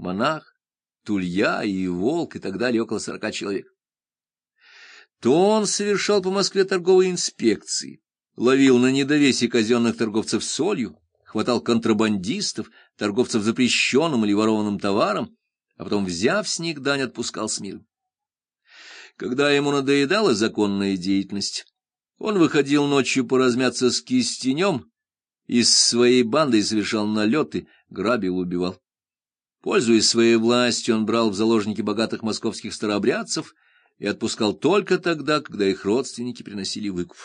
монах, тулья и волк и так далее около сорока человек. То он совершал по Москве торговые инспекции, ловил на недовесе казенных торговцев солью, хватал контрабандистов, торговцев запрещенным или ворованным товаром, а потом, взяв с них дань, отпускал с миром. Когда ему надоедала законная деятельность, он выходил ночью поразмяться с кистенем, из своей банды совершал налеты, грабил, убивал. Пользуясь своей властью, он брал в заложники богатых московских старообрядцев и отпускал только тогда, когда их родственники приносили выкуп.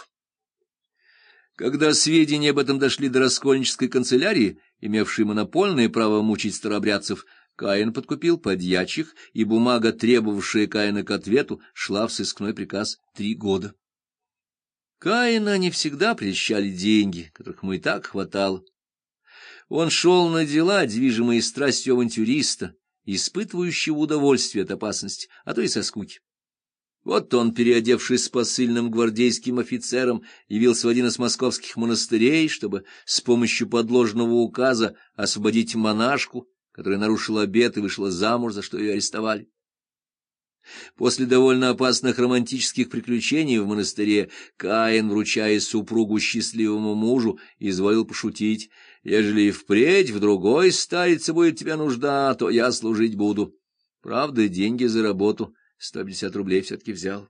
Когда сведения об этом дошли до раскольнической канцелярии, имевшей монопольное право мучить старообрядцев, Каин подкупил подьячих, и бумага, требовавшая Каина к ответу, шла в сыскной приказ три года. Каина не всегда прельщали деньги, которых ему и так хватало. Он шел на дела, движимые страстью авантюриста, испытывающего удовольствие от опасности, а то и со скуки. Вот он, переодевшись посыльным гвардейским офицером, явился в один из московских монастырей, чтобы с помощью подложного указа освободить монашку, которая нарушила обет и вышла замуж, за что ее арестовали. После довольно опасных романтических приключений в монастыре Каин, вручая супругу счастливому мужу, изволил пошутить, «Ежели и впредь в другой старице будет тебе нужда, то я служить буду». Правда, деньги за работу — Сто пятьдесят рублей все-таки взял.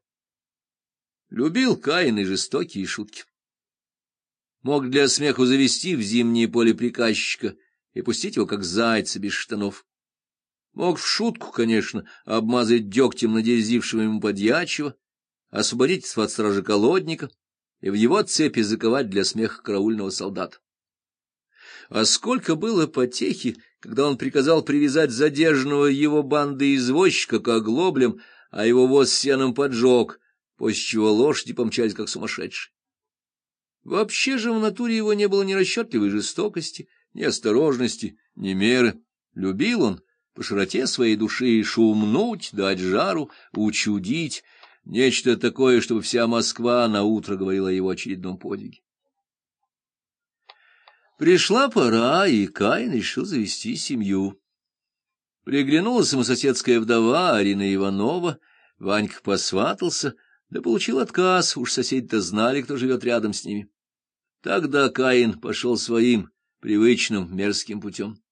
Любил Каин и жестокие шутки. Мог для смеху завести в зимнее поле приказчика и пустить его, как зайца, без штанов. Мог в шутку, конечно, обмазать дегтем надезившего ему подьячего, освободить от стражи колодника и в его цепи заковать для смеха караульного солдата. А сколько было потехи, когда он приказал привязать задержанного его банды извозчика к оглоблям, а его воз сеном поджег, после чего лошади помчались как сумасшедшие. Вообще же в натуре его не было ни расчетливой жестокости, ни осторожности, ни меры. Любил он по широте своей души шумнуть, дать жару, учудить, нечто такое, чтобы вся Москва на утро говорила о его очередном подвиге. Пришла пора, и Каин решил завести семью. Приглянулась ему соседская вдова Арина Иванова, Ванька посватался, да получил отказ, уж соседи-то знали, кто живет рядом с ними. Тогда Каин пошел своим привычным мерзким путем.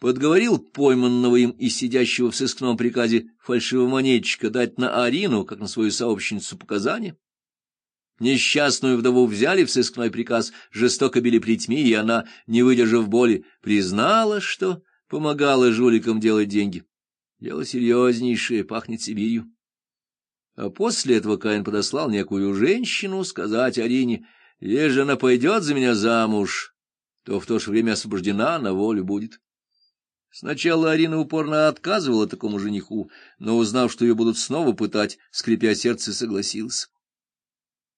Подговорил пойманного им и сидящего в сыскном приказе фальшивомонетчика дать на Арину, как на свою сообщницу, показания. Несчастную вдову взяли в сыскной приказ, жестоко били плетьми, и она, не выдержав боли, признала, что помогала жуликам делать деньги. Дело серьезнейшее, пахнет Сибирью. А после этого Каин подослал некую женщину сказать Арине, ежели она пойдет за меня замуж, то в то же время освобождена, на волю будет. Сначала Арина упорно отказывала такому жениху, но, узнав, что ее будут снова пытать, скрипя сердце, согласилась.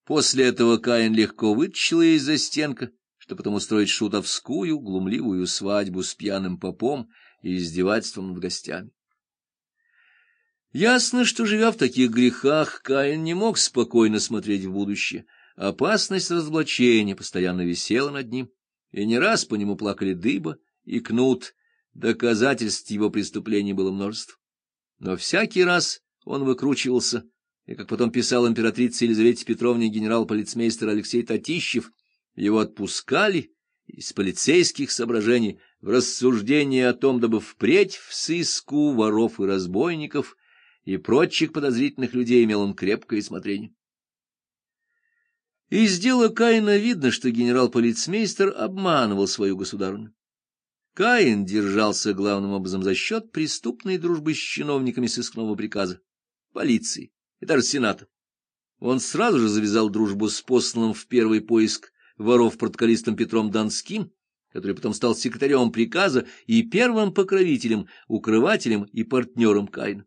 После этого Каин легко вытащил ее из-за стенка, чтобы потом устроить шутовскую, глумливую свадьбу с пьяным попом и издевательством над гостями. Ясно, что, живя в таких грехах, Каин не мог спокойно смотреть в будущее. Опасность разоблачения постоянно висела над ним, и не раз по нему плакали дыба и кнут, доказательств его преступлений было множество. Но всякий раз он выкручивался, и, как потом писал императрице Елизавете Петровне генерал-полицмейстер Алексей Татищев, его отпускали из полицейских соображений в рассуждение о том, дабы впредь в сыску воров и разбойников и прочих подозрительных людей имел он крепкое смотрение. Из дела Каина видно, что генерал-полицмейстер обманывал свою государыню. Каин держался главным образом за счет преступной дружбы с чиновниками сыскного приказа, полиции и даже сената. Он сразу же завязал дружбу с посланным в первый поиск воров-протоколистом Петром Донским, который потом стал секретарем приказа и первым покровителем, укрывателем и партнером Каина.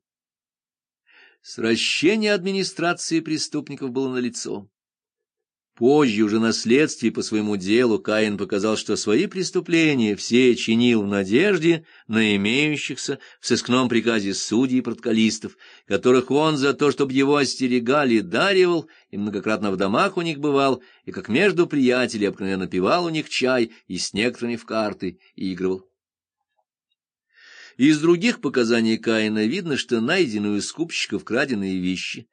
Сращение администрации преступников было налицо. Позже, уже на следствии по своему делу, Каин показал, что свои преступления все чинил в надежде на имеющихся в сыскном приказе судей и протоколистов, которых он за то, чтобы его остерегали, даривал и многократно в домах у них бывал, и как между приятелей обыкновенно пивал у них чай и с некоторыми в карты игрывал. Из других показаний Каина видно, что найдены у скупщиков краденые вещи